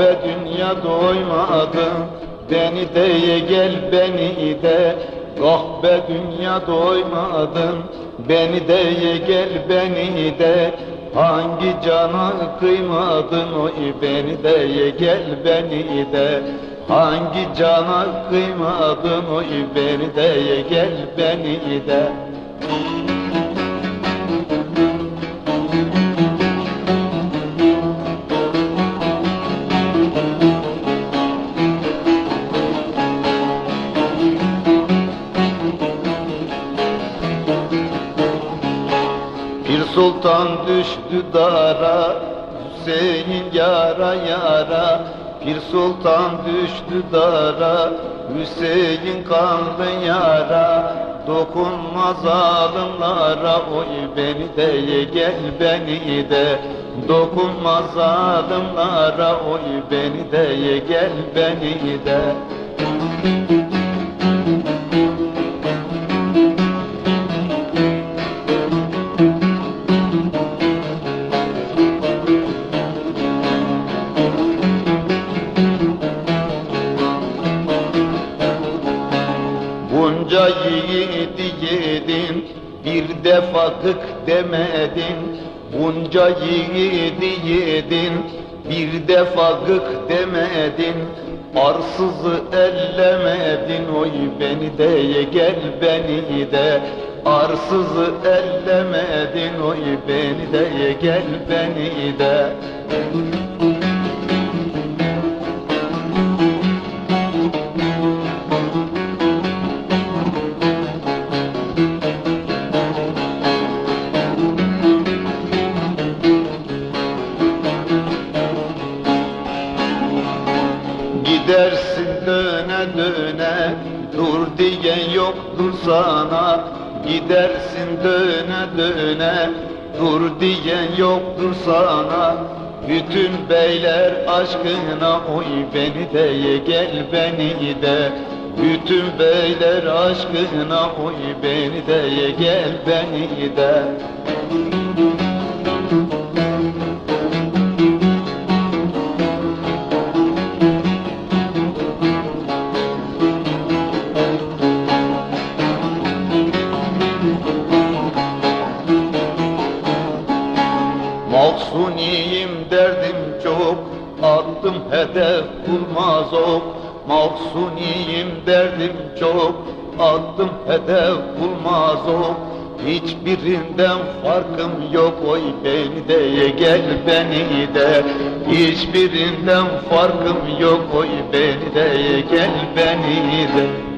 be dünya doymadı. Deni deye gel beni de Ah be dünya doymadın Beni deye gel beni de Hangi cana kıymadın o beni deye gel beni de Hangi cana kıymadın o beni deye gel beni de Müzik Sultan düştü dara Hüseyin yara yara. Pir Sultan düştü dara Hüseyin kanlı yara. Dokunma zalimlara Oy beni de ye gel beni de. Dokunma zalimlara Oy beni de ye gel beni de. Bunca yedin bir defa gık demedin. Bunca yiğidi yedin bir defa gık demedin. Arsızı ellemedin oy beni de ye gel beni de. Arsızı ellemedin oy beni de ye gel beni de Gidersin döne döne Dur diyen yoktur sana. Gidersin döne döne Dur diyen yoktur sana. Bütün beyler aşkına oy beni de ye gel beni de. Bütün beyler aşkına oy beni de ye gel beni de Mahzuniyim derdim çok Attım hedef bulmaz ok. Mahzuniyim derdim çok Attım hedef bulmaz ok. Hiçbirinden farkım yok oy beni de gel beni de. Hiçbirinden farkım yok oy beni de gel beni de